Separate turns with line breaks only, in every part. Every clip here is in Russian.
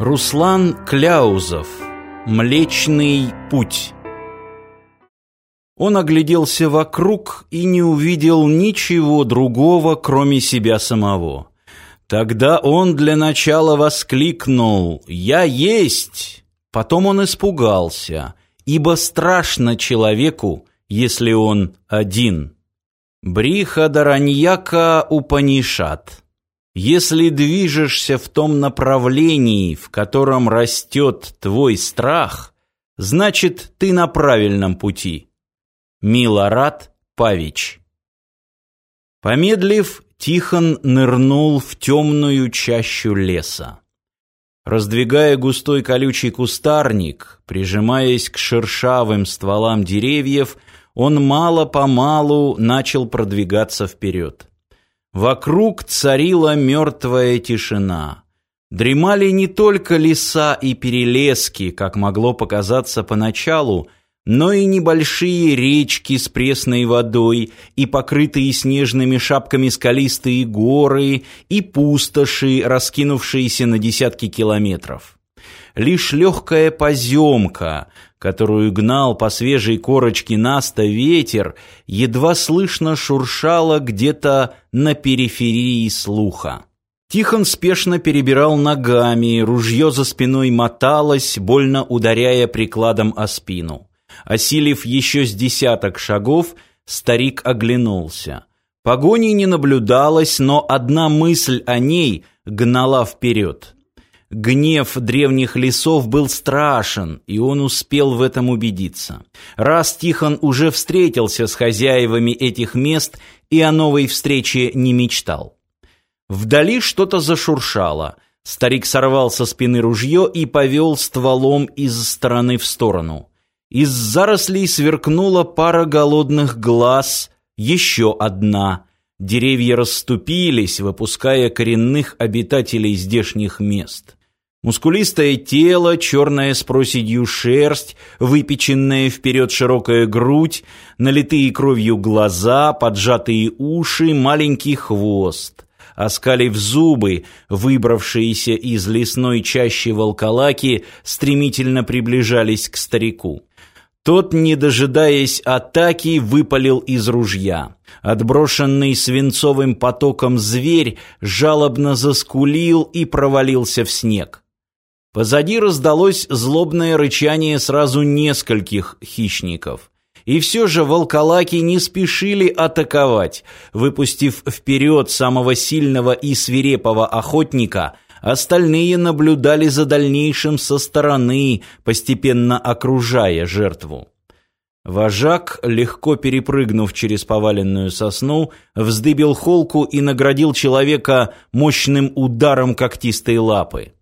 Руслан Кляузов Млечный путь Он огляделся вокруг и не увидел ничего другого, кроме себя самого. Тогда он для начала воскликнул «Я есть!» Потом он испугался, ибо страшно человеку, если он один. Бриха Дараньяка Упанишат если движешься в том направлении, в котором растет твой страх, значит, ты на правильном пути. Милорад Павич Помедлив, Тихон нырнул в темную чащу леса. Раздвигая густой колючий кустарник, прижимаясь к шершавым стволам деревьев, он мало-помалу начал продвигаться вперед. Вокруг царила мертвая тишина. Дремали не только леса и перелески, как могло показаться поначалу, но и небольшие речки с пресной водой, и покрытые снежными шапками скалистые горы, и пустоши, раскинувшиеся на десятки километров. Лишь легкая поземка, которую гнал по свежей корочке наста ветер, едва слышно шуршала где-то на периферии слуха. Тихон спешно перебирал ногами, ружье за спиной моталось, больно ударяя прикладом о спину. Осилив еще с десяток шагов, старик оглянулся. Погони не наблюдалось, но одна мысль о ней гнала вперед. Гнев древних лесов был страшен, и он успел в этом убедиться. Раз Тихон уже встретился с хозяевами этих мест и о новой встрече не мечтал. Вдали что-то зашуршало. Старик сорвал со спины ружье и повел стволом из стороны в сторону. Из зарослей сверкнула пара голодных глаз, еще одна. Деревья расступились, выпуская коренных обитателей здешних мест. Мускулистое тело, черная с проседью шерсть, выпеченная вперед широкая грудь, налитые кровью глаза, поджатые уши, маленький хвост. Оскалив зубы, выбравшиеся из лесной чащи волколаки, стремительно приближались к старику. Тот, не дожидаясь атаки, выпалил из ружья. Отброшенный свинцовым потоком зверь жалобно заскулил и провалился в снег. Позади раздалось злобное рычание сразу нескольких хищников. И все же волколаки не спешили атаковать. Выпустив вперед самого сильного и свирепого охотника, остальные наблюдали за дальнейшим со стороны, постепенно окружая жертву. Вожак, легко перепрыгнув через поваленную сосну, вздыбил холку и наградил человека мощным ударом когтистой лапы.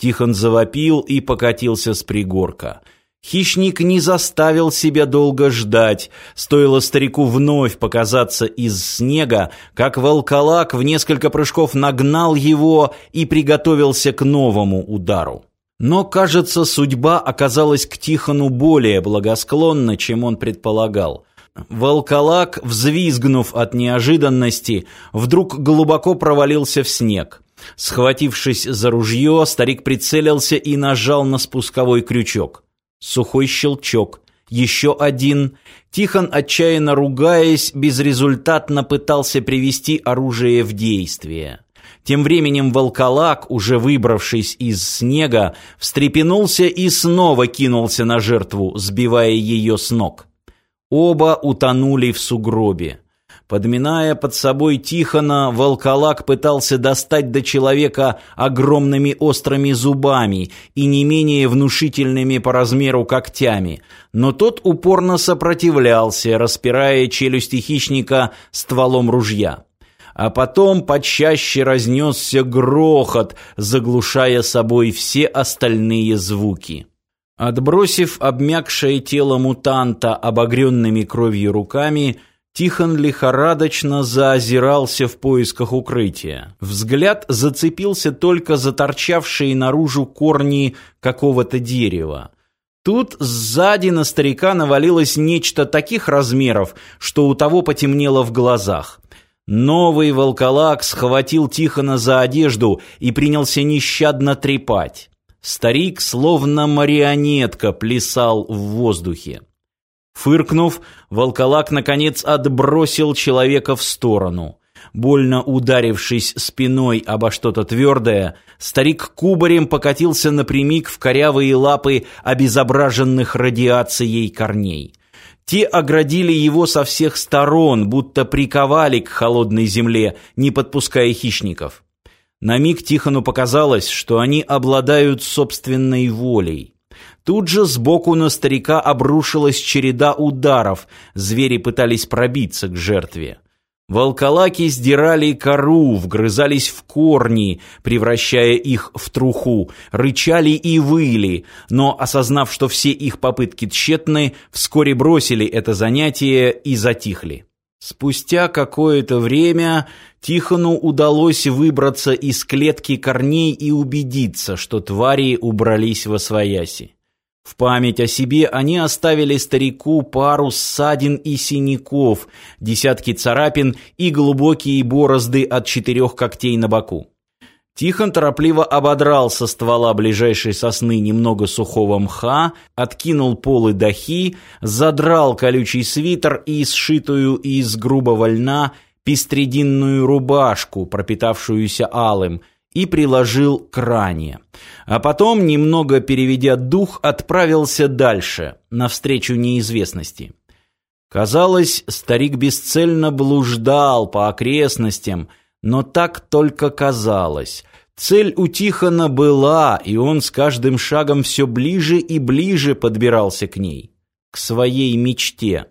Тихон завопил и покатился с пригорка. Хищник не заставил себя долго ждать. Стоило старику вновь показаться из снега, как волколак в несколько прыжков нагнал его и приготовился к новому удару. Но, кажется, судьба оказалась к Тихону более благосклонна, чем он предполагал. Волколак, взвизгнув от неожиданности, вдруг глубоко провалился в снег. Схватившись за ружье, старик прицелился и нажал на спусковой крючок. Сухой щелчок. Еще один. Тихон, отчаянно ругаясь, безрезультатно пытался привести оружие в действие. Тем временем волколак, уже выбравшись из снега, встрепенулся и снова кинулся на жертву, сбивая ее с ног. Оба утонули в сугробе. Подминая под собой Тихона, волколак пытался достать до человека огромными острыми зубами и не менее внушительными по размеру когтями, но тот упорно сопротивлялся, распирая челюсти хищника стволом ружья. А потом почаще разнесся грохот, заглушая собой все остальные звуки. Отбросив обмякшее тело мутанта обогренными кровью руками, Тихон лихорадочно заозирался в поисках укрытия. Взгляд зацепился только за торчавшие наружу корни какого-то дерева. Тут сзади на старика навалилось нечто таких размеров, что у того потемнело в глазах. Новый волколак схватил Тихона за одежду и принялся нещадно трепать. Старик, словно марионетка, плясал в воздухе. Фыркнув, волколак, наконец, отбросил человека в сторону. Больно ударившись спиной обо что-то твердое, старик кубарем покатился напрямик в корявые лапы обезображенных радиацией корней. Те оградили его со всех сторон, будто приковали к холодной земле, не подпуская хищников. На миг Тихону показалось, что они обладают собственной волей. Тут же сбоку на старика обрушилась череда ударов, звери пытались пробиться к жертве. Волколаки сдирали кору, вгрызались в корни, превращая их в труху, рычали и выли, но, осознав, что все их попытки тщетны, вскоре бросили это занятие и затихли. Спустя какое-то время Тихону удалось выбраться из клетки корней и убедиться, что твари убрались во свояси. В память о себе они оставили старику пару ссадин и синяков, десятки царапин и глубокие борозды от четырех когтей на боку. Тихон торопливо ободрал со ствола ближайшей сосны немного сухого мха, откинул полы дахи, задрал колючий свитер и сшитую из грубого льна пестрединную рубашку, пропитавшуюся алым, и приложил к ране. А потом, немного переведя дух, отправился дальше, навстречу неизвестности. Казалось, старик бесцельно блуждал по окрестностям, но так только казалось. Цель у Тихона была, и он с каждым шагом все ближе и ближе подбирался к ней, к своей мечте.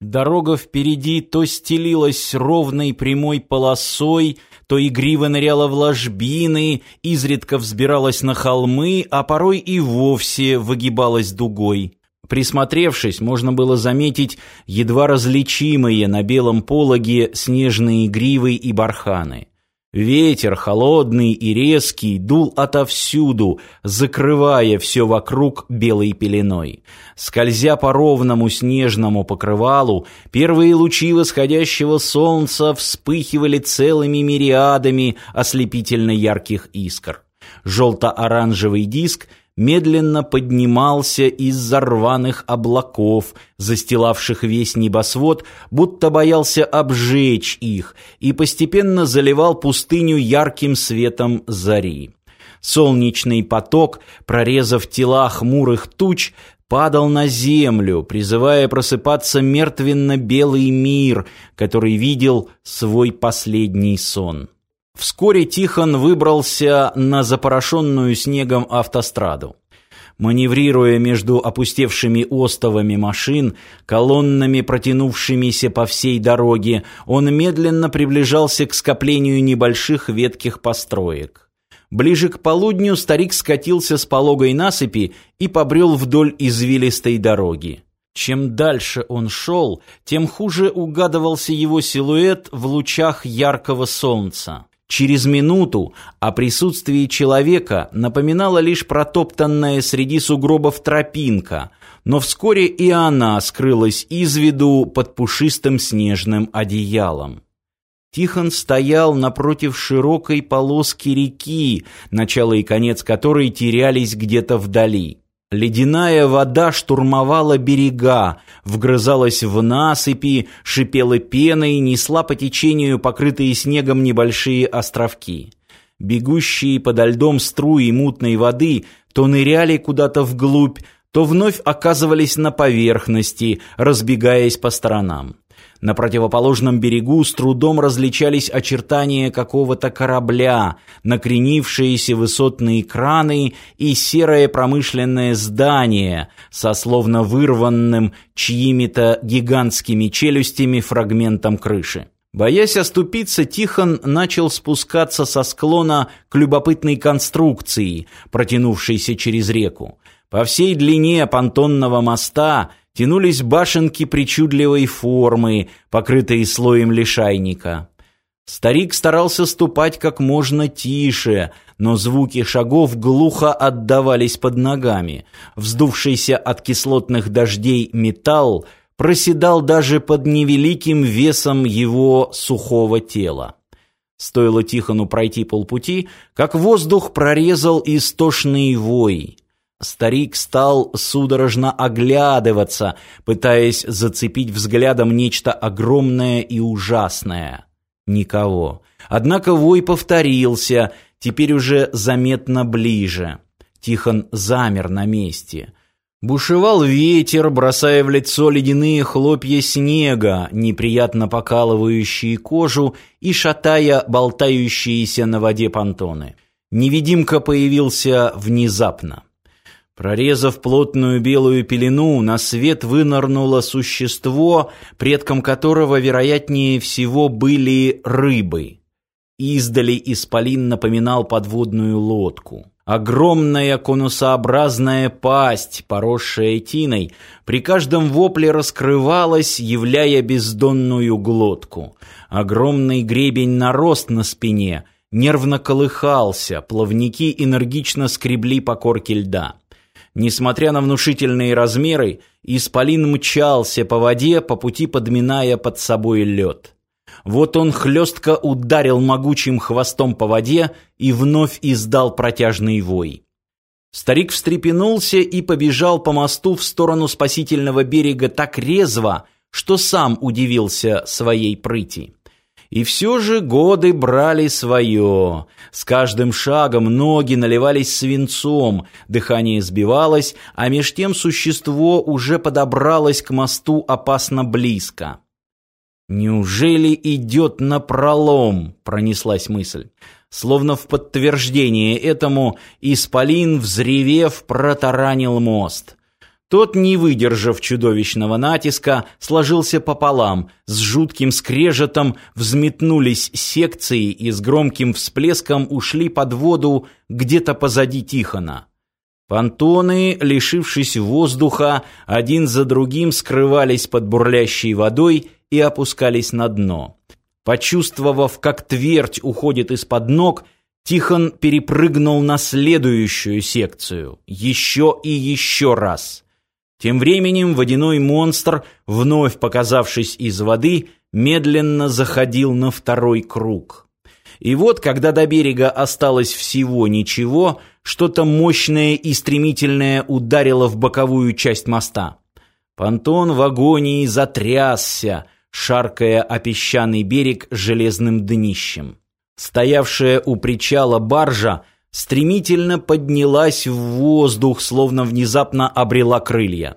Дорога впереди то стелилась ровной прямой полосой, то игриво ныряла в ложбины, изредка взбиралась на холмы, а порой и вовсе выгибалась дугой. Присмотревшись, можно было заметить едва различимые на белом пологе снежные гривы и барханы. Ветер, холодный и резкий, дул отовсюду, закрывая все вокруг белой пеленой. Скользя по ровному снежному покрывалу, первые лучи восходящего солнца вспыхивали целыми мириадами ослепительно ярких искр. Желто-оранжевый диск — медленно поднимался из-за рваных облаков, застилавших весь небосвод, будто боялся обжечь их, и постепенно заливал пустыню ярким светом зари. Солнечный поток, прорезав тела хмурых туч, падал на землю, призывая просыпаться мертвенно-белый мир, который видел свой последний сон. Вскоре Тихон выбрался на запорошенную снегом автостраду. Маневрируя между опустевшими остовами машин, колоннами, протянувшимися по всей дороге, он медленно приближался к скоплению небольших ветких построек. Ближе к полудню старик скатился с пологой насыпи и побрел вдоль извилистой дороги. Чем дальше он шел, тем хуже угадывался его силуэт в лучах яркого солнца. Через минуту о присутствии человека напоминала лишь протоптанная среди сугробов тропинка, но вскоре и она скрылась из виду под пушистым снежным одеялом. Тихон стоял напротив широкой полоски реки, начало и конец которой терялись где-то вдали. Ледяная вода штурмовала берега, вгрызалась в насыпи, шипела пеной, несла по течению покрытые снегом небольшие островки. Бегущие подо льдом струи мутной воды то ныряли куда-то вглубь, то вновь оказывались на поверхности, разбегаясь по сторонам. На противоположном берегу с трудом различались очертания какого-то корабля, накренившиеся высотные краны и серое промышленное здание со словно вырванным чьими-то гигантскими челюстями фрагментом крыши. Боясь оступиться, Тихон начал спускаться со склона к любопытной конструкции, протянувшейся через реку. По всей длине понтонного моста – тянулись башенки причудливой формы, покрытые слоем лишайника. Старик старался ступать как можно тише, но звуки шагов глухо отдавались под ногами. Вздувшийся от кислотных дождей металл проседал даже под невеликим весом его сухого тела. Стоило Тихону пройти полпути, как воздух прорезал истошный вой. Старик стал судорожно оглядываться, пытаясь зацепить взглядом нечто огромное и ужасное. Никого. Однако вой повторился, теперь уже заметно ближе. Тихон замер на месте. Бушевал ветер, бросая в лицо ледяные хлопья снега, неприятно покалывающие кожу и шатая болтающиеся на воде понтоны. Невидимка появился внезапно. Прорезав плотную белую пелену, на свет вынырнуло существо, предком которого, вероятнее всего, были рыбы. Издали исполин напоминал подводную лодку. Огромная конусообразная пасть, поросшая тиной, при каждом вопле раскрывалась, являя бездонную глотку. Огромный гребень нарост на спине, нервно колыхался, плавники энергично скребли по корке льда. Несмотря на внушительные размеры, исполин мчался по воде, по пути подминая под собой лед. Вот он хлестко ударил могучим хвостом по воде и вновь издал протяжный вой. Старик встрепенулся и побежал по мосту в сторону спасительного берега так резво, что сам удивился своей прыти. И все же годы брали свое. С каждым шагом ноги наливались свинцом, дыхание сбивалось, а меж тем существо уже подобралось к мосту опасно близко. «Неужели идет на пролом?» — пронеслась мысль. Словно в подтверждение этому, Исполин, взревев, протаранил мост. Тот, не выдержав чудовищного натиска, сложился пополам, с жутким скрежетом взметнулись секции и с громким всплеском ушли под воду где-то позади Тихона. Понтоны, лишившись воздуха, один за другим скрывались под бурлящей водой и опускались на дно. Почувствовав, как твердь уходит из-под ног, Тихон перепрыгнул на следующую секцию. Еще и еще раз. Тем временем водяной монстр, вновь показавшись из воды, медленно заходил на второй круг. И вот, когда до берега осталось всего ничего, что-то мощное и стремительное ударило в боковую часть моста. Понтон в агонии затрясся, шаркая о песчаный берег железным днищем. Стоявшая у причала баржа стремительно поднялась в воздух, словно внезапно обрела крылья.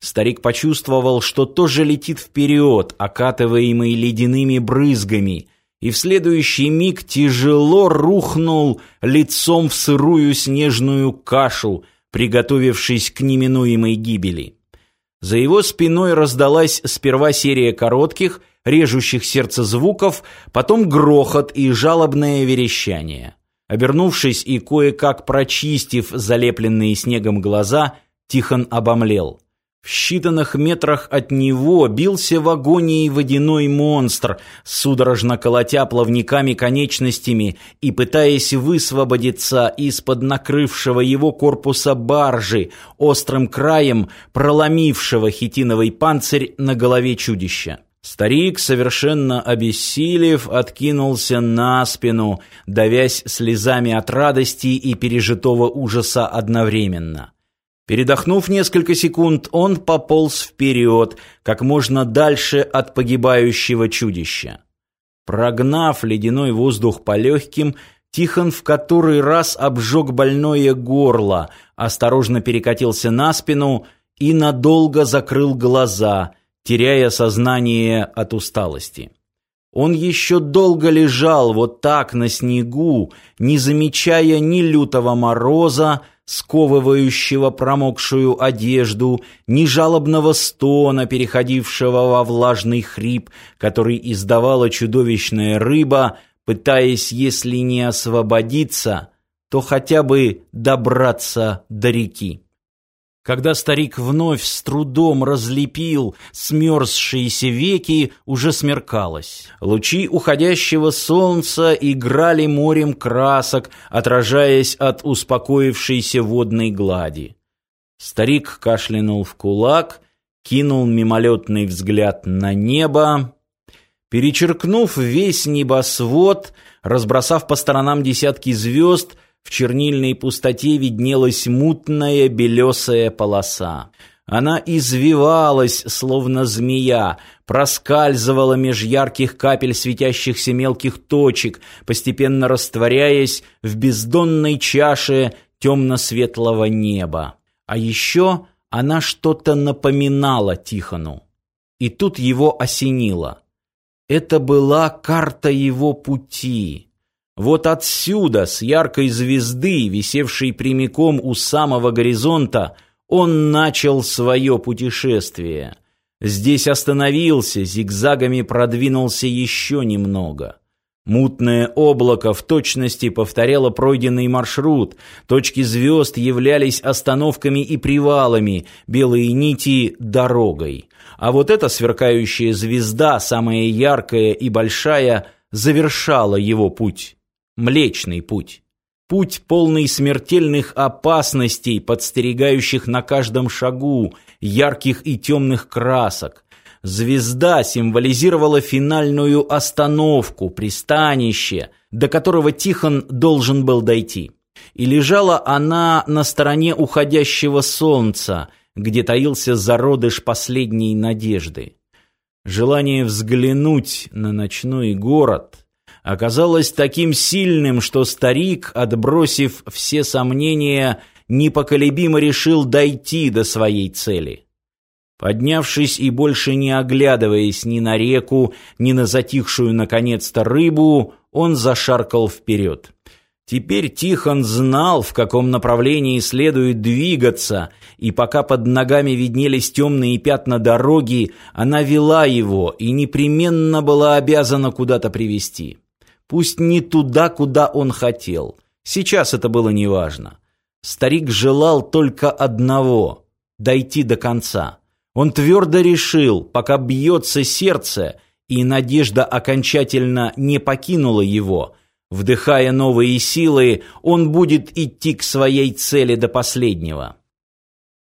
Старик почувствовал, что тоже летит вперед, окатываемый ледяными брызгами, и в следующий миг тяжело рухнул лицом в сырую снежную кашу, приготовившись к неминуемой гибели. За его спиной раздалась сперва серия коротких, режущих сердце звуков, потом грохот и жалобное верещание. Обернувшись и кое-как прочистив залепленные снегом глаза, Тихон обомлел. В считанных метрах от него бился в агонии водяной монстр, судорожно колотя плавниками конечностями и пытаясь высвободиться из-под накрывшего его корпуса баржи, острым краем проломившего хитиновый панцирь на голове чудища. Старик, совершенно обессилев, откинулся на спину, давясь слезами от радости и пережитого ужаса одновременно. Передохнув несколько секунд, он пополз вперед, как можно дальше от погибающего чудища. Прогнав ледяной воздух по легким, Тихон в который раз обжег больное горло, осторожно перекатился на спину и надолго закрыл глаза, теряя сознание от усталости. Он еще долго лежал вот так на снегу, не замечая ни лютого мороза, сковывающего промокшую одежду, ни жалобного стона, переходившего во влажный хрип, который издавала чудовищная рыба, пытаясь, если не освободиться, то хотя бы добраться до реки. Когда старик вновь с трудом разлепил смерзшиеся веки, уже смеркалось. Лучи уходящего солнца играли морем красок, отражаясь от успокоившейся водной глади. Старик кашлянул в кулак, кинул мимолетный взгляд на небо. Перечеркнув весь небосвод, разбросав по сторонам десятки звезд, в чернильной пустоте виднелась мутная белесая полоса. Она извивалась, словно змея, проскальзывала меж ярких капель светящихся мелких точек, постепенно растворяясь в бездонной чаше темно-светлого неба. А еще она что-то напоминала Тихону. И тут его осенило. Это была карта его пути. Вот отсюда, с яркой звезды, висевшей прямиком у самого горизонта, он начал свое путешествие. Здесь остановился, зигзагами продвинулся еще немного. Мутное облако в точности повторяло пройденный маршрут, точки звезд являлись остановками и привалами, белые нити — дорогой. А вот эта сверкающая звезда, самая яркая и большая, завершала его путь. Млечный путь. Путь полный смертельных опасностей, подстерегающих на каждом шагу, ярких и темных красок. Звезда символизировала финальную остановку, пристанище, до которого Тихон должен был дойти. И лежала она на стороне уходящего солнца, где таился зародыш последней надежды. Желание взглянуть на ночной город — оказалось таким сильным, что старик, отбросив все сомнения, непоколебимо решил дойти до своей цели. Поднявшись и больше не оглядываясь ни на реку, ни на затихшую наконец-то рыбу, он зашаркал вперед. Теперь Тихон знал, в каком направлении следует двигаться, и пока под ногами виднелись темные пятна дороги, она вела его и непременно была обязана куда-то привести. Пусть не туда, куда он хотел. Сейчас это было неважно. Старик желал только одного — дойти до конца. Он твердо решил, пока бьется сердце, и надежда окончательно не покинула его, вдыхая новые силы, он будет идти к своей цели до последнего.